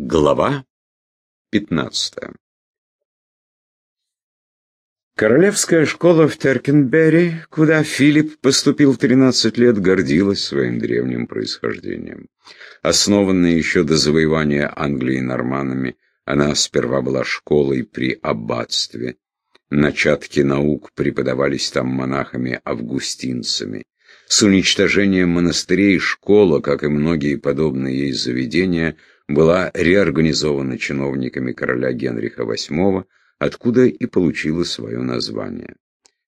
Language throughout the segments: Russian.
Глава 15 Королевская школа в Теркенберри, куда Филипп поступил в 13 лет, гордилась своим древним происхождением. Основанная еще до завоевания Англии норманами, она сперва была школой при аббатстве. Начатки наук преподавались там монахами-августинцами. С уничтожением монастырей школа, как и многие подобные ей заведения, была реорганизована чиновниками короля Генриха VIII, откуда и получила свое название.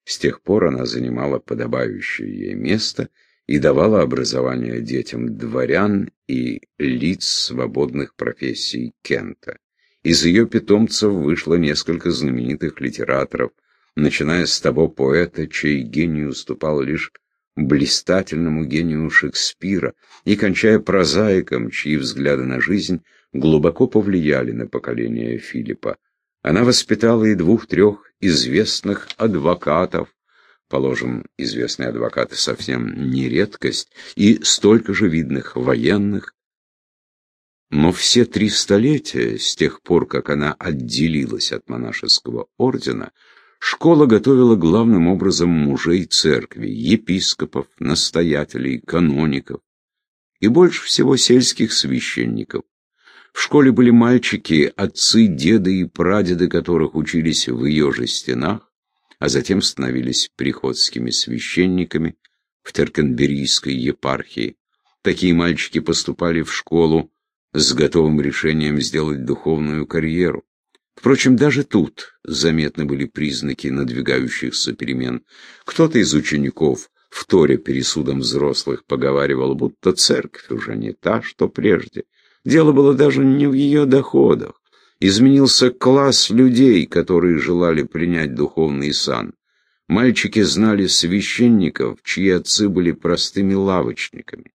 С тех пор она занимала подобающее ей место и давала образование детям дворян и лиц свободных профессий Кента. Из ее питомцев вышло несколько знаменитых литераторов, начиная с того поэта, чей гений уступал лишь блистательному гению Шекспира, и кончая прозаиком, чьи взгляды на жизнь глубоко повлияли на поколение Филиппа. Она воспитала и двух-трех известных адвокатов, положим, известные адвокаты совсем не редкость, и столько же видных военных. Но все три столетия, с тех пор, как она отделилась от монашеского ордена, Школа готовила главным образом мужей церкви, епископов, настоятелей, каноников и больше всего сельских священников. В школе были мальчики, отцы, деды и прадеды которых учились в ее же стенах, а затем становились приходскими священниками в Теркенберийской епархии. Такие мальчики поступали в школу с готовым решением сделать духовную карьеру. Впрочем, даже тут заметны были признаки надвигающихся перемен. Кто-то из учеников, вторя пересудом взрослых, поговаривал, будто церковь уже не та, что прежде. Дело было даже не в ее доходах. Изменился класс людей, которые желали принять духовный сан. Мальчики знали священников, чьи отцы были простыми лавочниками.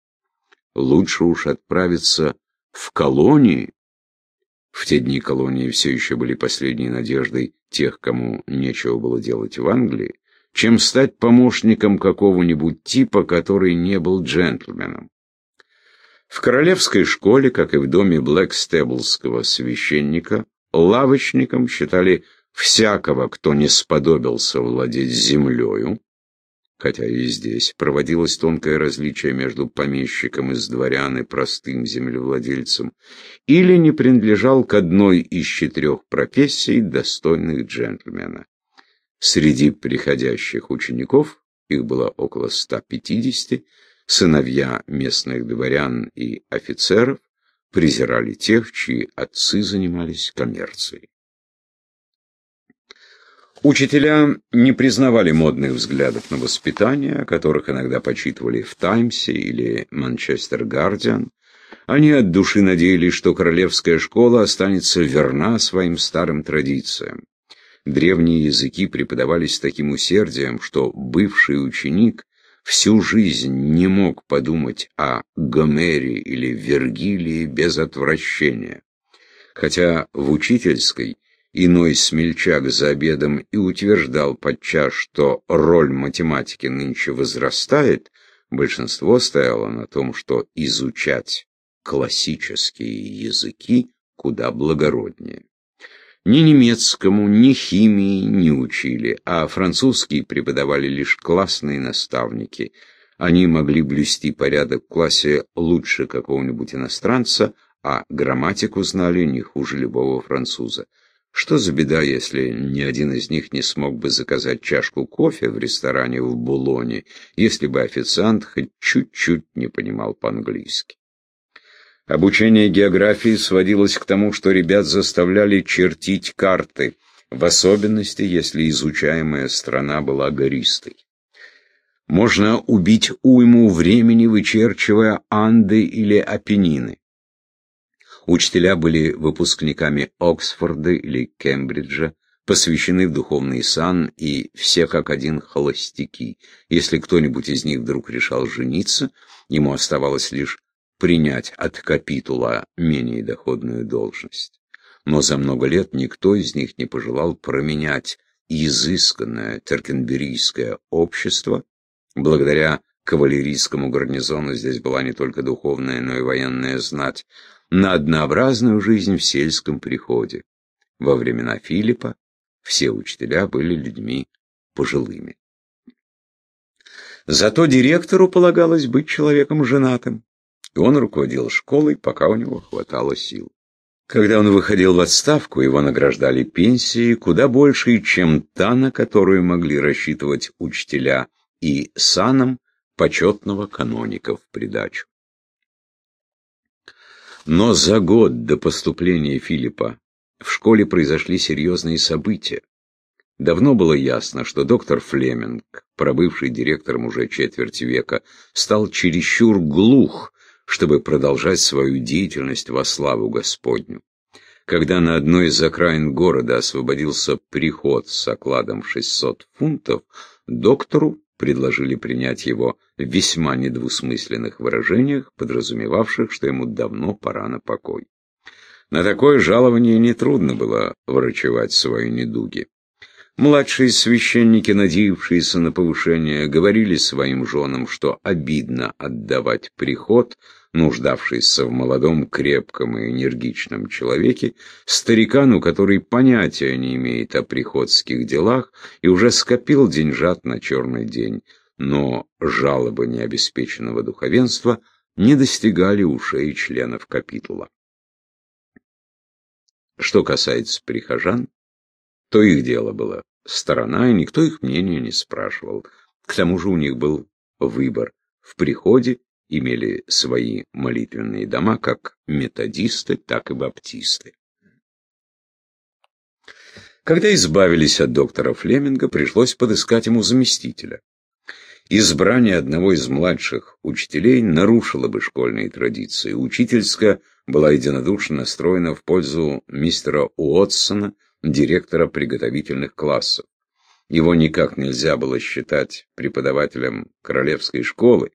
Лучше уж отправиться в колонии, в те дни колонии все еще были последней надеждой тех, кому нечего было делать в Англии, чем стать помощником какого-нибудь типа, который не был джентльменом. В королевской школе, как и в доме Блэкстеблского священника, лавочником считали всякого, кто не сподобился владеть землею, хотя и здесь проводилось тонкое различие между помещиком из дворян и простым землевладельцем, или не принадлежал к одной из четырех профессий, достойных джентльмена. Среди приходящих учеников, их было около 150, сыновья местных дворян и офицеров презирали тех, чьи отцы занимались коммерцией. Учителя не признавали модных взглядов на воспитание, о которых иногда почитывали в «Таймсе» или «Манчестер Гардиан». Они от души надеялись, что королевская школа останется верна своим старым традициям. Древние языки преподавались с таким усердием, что бывший ученик всю жизнь не мог подумать о Гомере или Вергилии без отвращения. Хотя в учительской Иной смельчак за обедом и утверждал подчас, что роль математики нынче возрастает, большинство стояло на том, что изучать классические языки куда благороднее. Ни немецкому, ни химии не учили, а французский преподавали лишь классные наставники. Они могли блюсти порядок в классе лучше какого-нибудь иностранца, а грамматику знали не хуже любого француза. Что за беда, если ни один из них не смог бы заказать чашку кофе в ресторане в Булоне, если бы официант хоть чуть-чуть не понимал по-английски? Обучение географии сводилось к тому, что ребят заставляли чертить карты, в особенности, если изучаемая страна была гористой. Можно убить уйму времени, вычерчивая Анды или Апеннины. Учителя были выпускниками Оксфорда или Кембриджа, посвящены в духовный сан и все как один холостяки. Если кто-нибудь из них вдруг решал жениться, ему оставалось лишь принять от капитула менее доходную должность. Но за много лет никто из них не пожелал променять изысканное теркенберийское общество, благодаря кавалерийскому гарнизону здесь была не только духовная, но и военная знать, на однообразную жизнь в сельском приходе. Во времена Филиппа все учителя были людьми пожилыми. Зато директору полагалось быть человеком женатым, и он руководил школой, пока у него хватало сил. Когда он выходил в отставку, его награждали пенсией куда большей, чем та, на которую могли рассчитывать учителя, и саном почетного каноника в придачу. Но за год до поступления Филиппа в школе произошли серьезные события. Давно было ясно, что доктор Флеминг, пробывший директором уже четверть века, стал чересчур глух, чтобы продолжать свою деятельность во славу Господню. Когда на одной из окраин города освободился приход с окладом 600 фунтов, доктору предложили принять его в весьма недвусмысленных выражениях, подразумевавших, что ему давно пора на покой. На такое жалование нетрудно было врачевать свои недуги. Младшие священники, надеявшиеся на повышение, говорили своим женам, что обидно отдавать приход, нуждавшийся в молодом, крепком и энергичном человеке, старикану, который понятия не имеет о приходских делах и уже скопил деньжат на черный день. Но жалобы необеспеченного духовенства не достигали ушей членов капитула. Что касается прихожан, то их дело было сторона, и никто их мнения не спрашивал. К тому же у них был выбор. В приходе имели свои молитвенные дома как методисты, так и баптисты. Когда избавились от доктора Флеминга, пришлось подыскать ему заместителя. Избрание одного из младших учителей нарушило бы школьные традиции. Учительская была единодушно настроена в пользу мистера Уотсона, директора приготовительных классов. Его никак нельзя было считать преподавателем королевской школы.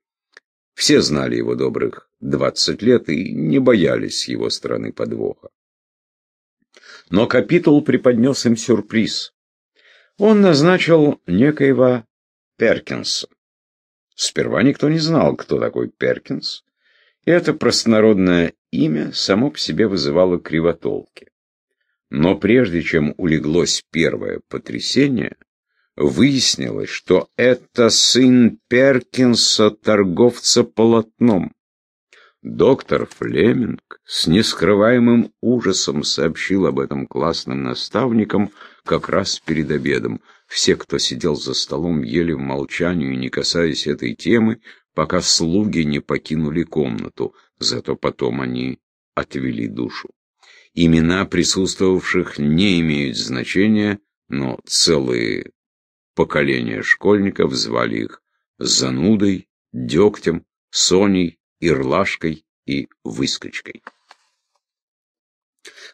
Все знали его добрых двадцать лет и не боялись его стороны подвоха. Но капитул преподнес им сюрприз. Он назначил некоего Перкинса. Сперва никто не знал, кто такой Перкинс, и это простонародное имя само по себе вызывало кривотолки. Но прежде чем улеглось первое потрясение, выяснилось, что это сын Перкинса, торговца полотном. Доктор Флеминг с нескрываемым ужасом сообщил об этом классным наставникам как раз перед обедом. Все, кто сидел за столом, ели в молчании, не касаясь этой темы, пока слуги не покинули комнату, зато потом они отвели душу. Имена присутствовавших не имеют значения, но целые поколения школьников звали их занудой, дегтем, соней, ирлашкой и выскочкой.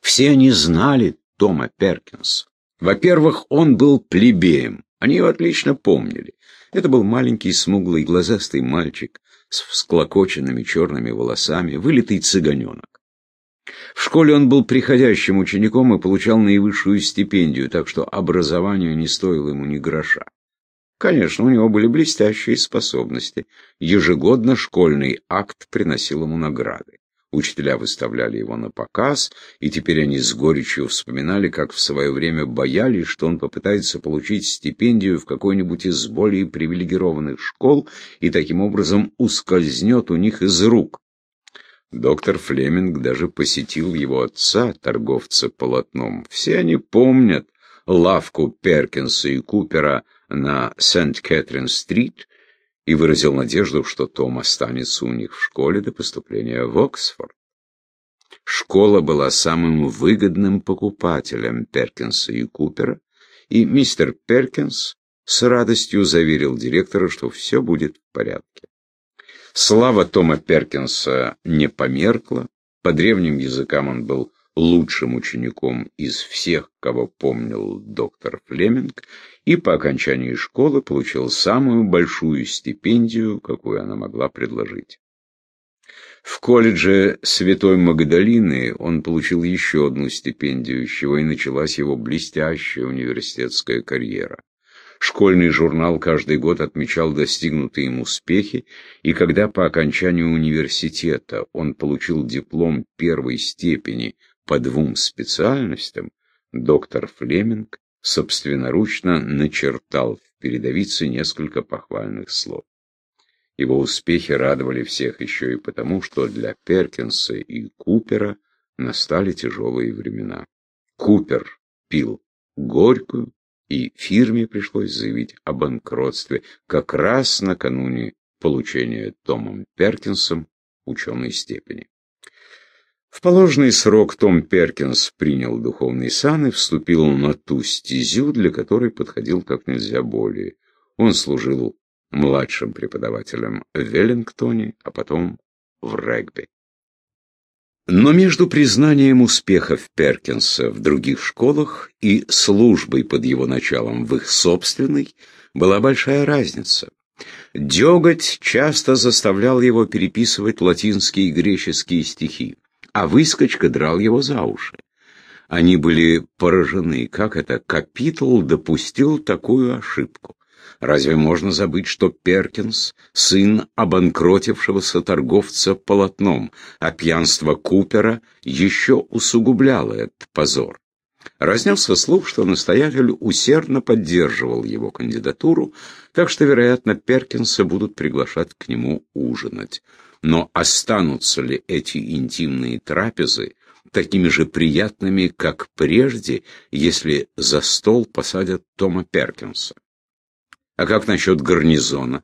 Все они знали Тома Перкинса. Во-первых, он был плебеем, они его отлично помнили. Это был маленький, смуглый, глазастый мальчик с всклокоченными черными волосами, вылитый цыганенок. В школе он был приходящим учеником и получал наивысшую стипендию, так что образование не стоило ему ни гроша. Конечно, у него были блестящие способности. Ежегодно школьный акт приносил ему награды. Учителя выставляли его на показ, и теперь они с горечью вспоминали, как в свое время боялись, что он попытается получить стипендию в какой-нибудь из более привилегированных школ и таким образом ускользнет у них из рук. Доктор Флеминг даже посетил его отца, торговца полотном. Все они помнят лавку Перкинса и Купера на Сент-Кэтрин-стрит и выразил надежду, что Том останется у них в школе до поступления в Оксфорд. Школа была самым выгодным покупателем Перкинса и Купера, и мистер Перкинс с радостью заверил директора, что все будет в порядке. Слава Тома Перкинса не померкла. По древним языкам он был лучшим учеником из всех, кого помнил доктор Флеминг, и по окончании школы получил самую большую стипендию, какую она могла предложить. В колледже Святой Магдалины он получил еще одну стипендию, с чего и началась его блестящая университетская карьера. Школьный журнал каждый год отмечал достигнутые им успехи, и когда по окончанию университета он получил диплом первой степени по двум специальностям, доктор Флеминг собственноручно начертал в передовице несколько похвальных слов. Его успехи радовали всех еще и потому, что для Перкинса и Купера настали тяжелые времена. Купер пил горькую, и фирме пришлось заявить о банкротстве как раз накануне получения Томом Перкинсом ученой степени. В положенный срок Том Перкинс принял духовный сан и вступил на ту стезю, для которой подходил как нельзя более. Он служил младшим преподавателем в Веллингтоне, а потом в Регби. Но между признанием успехов Перкинса в других школах и службой под его началом в их собственной была большая разница. Деготь часто заставлял его переписывать латинские и греческие стихи, а выскочка драл его за уши. Они были поражены, как это Капитул допустил такую ошибку. Разве можно забыть, что Перкинс — сын обанкротившегося торговца полотном, а пьянство Купера еще усугубляло этот позор? Разнесся слух, что настоятель усердно поддерживал его кандидатуру, так что, вероятно, Перкинса будут приглашать к нему ужинать. Но останутся ли эти интимные трапезы такими же приятными, как прежде, если за стол посадят Тома Перкинса? А как насчет гарнизона?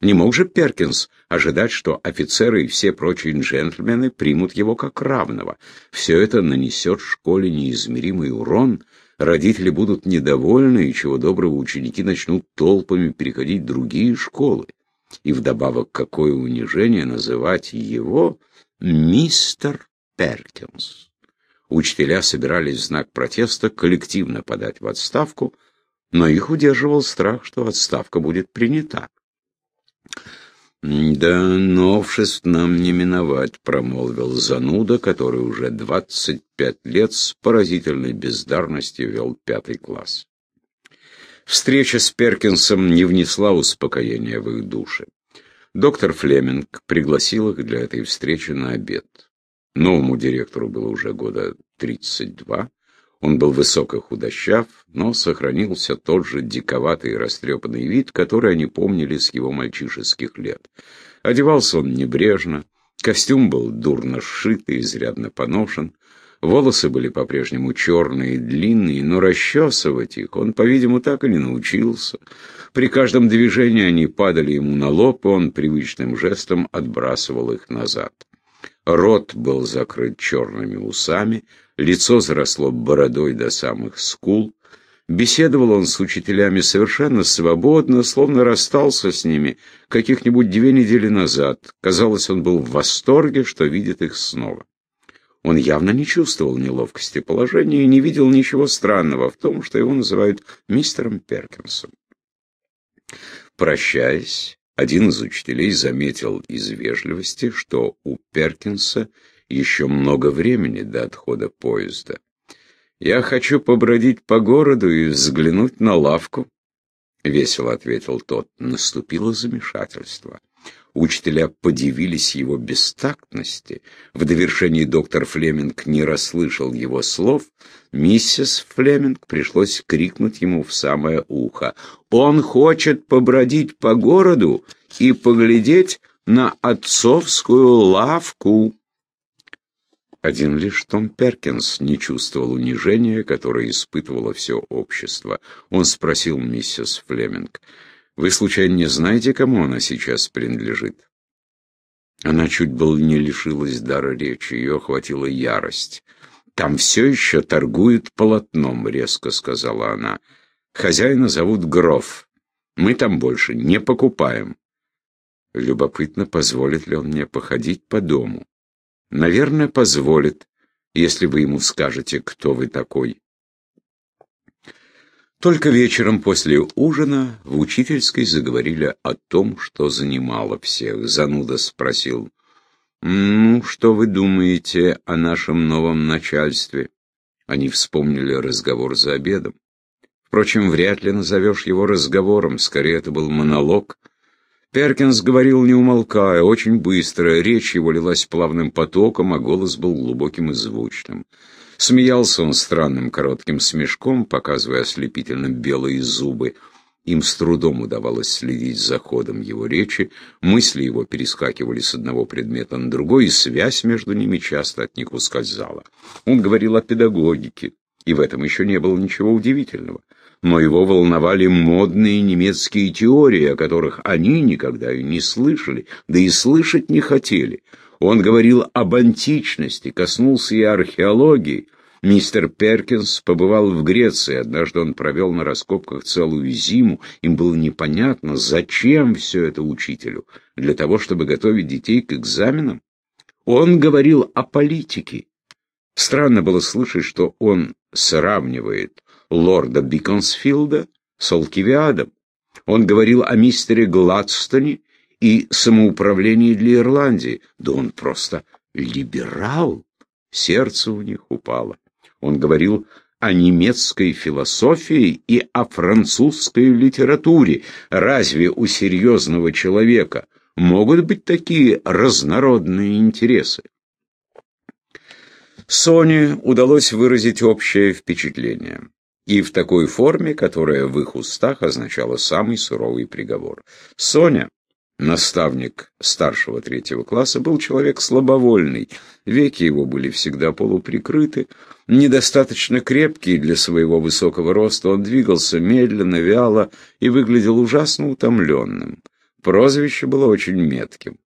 Не мог же Перкинс ожидать, что офицеры и все прочие джентльмены примут его как равного. Все это нанесет школе неизмеримый урон, родители будут недовольны, и чего доброго ученики начнут толпами переходить в другие школы. И вдобавок, какое унижение называть его мистер Перкинс. Учителя собирались в знак протеста коллективно подать в отставку, но их удерживал страх, что отставка будет принята. «Да новшеств нам не миновать», — промолвил зануда, который уже двадцать пять лет с поразительной бездарностью вел пятый класс. Встреча с Перкинсом не внесла успокоения в их души. Доктор Флеминг пригласил их для этой встречи на обед. Новому директору было уже года тридцать два. Он был высок и худощав, но сохранился тот же диковатый и растрепанный вид, который они помнили с его мальчишеских лет. Одевался он небрежно, костюм был дурно сшит и изрядно поношен, волосы были по-прежнему черные и длинные, но расчесывать их он, по-видимому, так и не научился. При каждом движении они падали ему на лоб, и он привычным жестом отбрасывал их назад. Рот был закрыт черными усами, лицо заросло бородой до самых скул. Беседовал он с учителями совершенно свободно, словно расстался с ними каких-нибудь две недели назад. Казалось, он был в восторге, что видит их снова. Он явно не чувствовал неловкости положения и не видел ничего странного в том, что его называют мистером Перкинсом. Прощаясь, один из учителей заметил из вежливости, что у Перкинса еще много времени до отхода поезда. «Я хочу побродить по городу и взглянуть на лавку», — весело ответил тот. Наступило замешательство. Учителя подивились его бестактности. В довершении доктор Флеминг не расслышал его слов. Миссис Флеминг пришлось крикнуть ему в самое ухо. «Он хочет побродить по городу и поглядеть на отцовскую лавку!» Один лишь Том Перкинс не чувствовал унижения, которое испытывало все общество. Он спросил миссис Флеминг, «Вы, случайно, не знаете, кому она сейчас принадлежит?» Она чуть было не лишилась дара речи, ее охватила ярость. «Там все еще торгуют полотном», — резко сказала она. «Хозяина зовут Гроф. Мы там больше не покупаем». Любопытно, позволит ли он мне походить по дому. Наверное, позволит, если вы ему скажете, кто вы такой. Только вечером после ужина в учительской заговорили о том, что занимало всех. Зануда спросил, «Ну, что вы думаете о нашем новом начальстве?» Они вспомнили разговор за обедом. Впрочем, вряд ли назовешь его разговором, скорее это был монолог. Перкинс говорил не умолкая, очень быстро, речь его лилась плавным потоком, а голос был глубоким и звучным. Смеялся он странным коротким смешком, показывая ослепительно белые зубы. Им с трудом удавалось следить за ходом его речи, мысли его перескакивали с одного предмета на другой, и связь между ними часто от них ускользала. Он говорил о педагогике, и в этом еще не было ничего удивительного но его волновали модные немецкие теории, о которых они никогда и не слышали, да и слышать не хотели. Он говорил об античности, коснулся и археологии. Мистер Перкинс побывал в Греции, однажды он провел на раскопках целую зиму, им было непонятно, зачем все это учителю, для того, чтобы готовить детей к экзаменам. Он говорил о политике. Странно было слышать, что он сравнивает лорда Биконсфилда с Алкивиадом. Он говорил о мистере Гладстоне и самоуправлении для Ирландии. Да он просто либерал. Сердце у них упало. Он говорил о немецкой философии и о французской литературе. Разве у серьезного человека могут быть такие разнородные интересы? Соне удалось выразить общее впечатление и в такой форме, которая в их устах означала самый суровый приговор. Соня, наставник старшего третьего класса, был человек слабовольный, веки его были всегда полуприкрыты, недостаточно крепкий для своего высокого роста, он двигался медленно, вяло и выглядел ужасно утомленным. Прозвище было очень метким.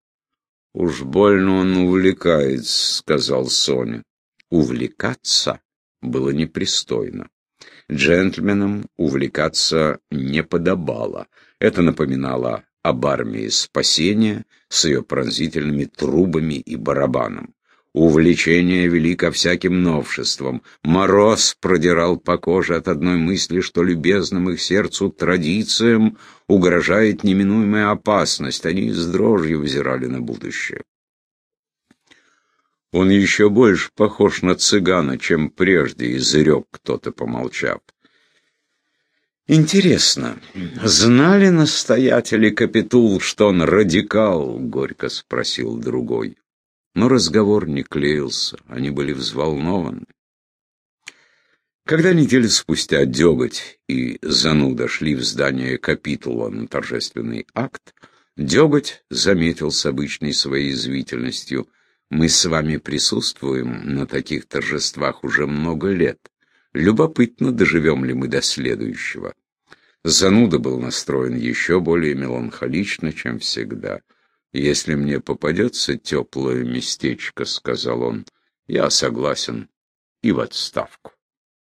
«Уж больно он увлекается», — сказал Соня. «Увлекаться» было непристойно. Джентльменам увлекаться не подобало. Это напоминало об армии спасения с ее пронзительными трубами и барабаном. Увлечение вели ко всяким новшествам. Мороз продирал по коже от одной мысли, что любезным их сердцу традициям угрожает неминуемая опасность. Они с дрожью взирали на будущее. Он еще больше похож на цыгана, чем прежде, изрек кто-то, помолчав. Интересно, знали настоятели Капитул, что он радикал? Горько спросил другой. Но разговор не клеился, они были взволнованы. Когда неделю спустя Деготь и Зануда шли в здание капитула на торжественный акт, Деготь заметил с обычной своей извительностью — мы с вами присутствуем на таких торжествах уже много лет. Любопытно, доживем ли мы до следующего. Зануда был настроен еще более меланхолично, чем всегда. «Если мне попадется теплое местечко, — сказал он, — я согласен и в отставку».